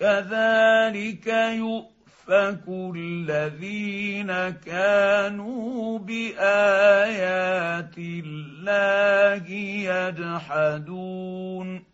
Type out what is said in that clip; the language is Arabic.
كذلك يؤفك الذين كانوا بآيات الله يجحدون.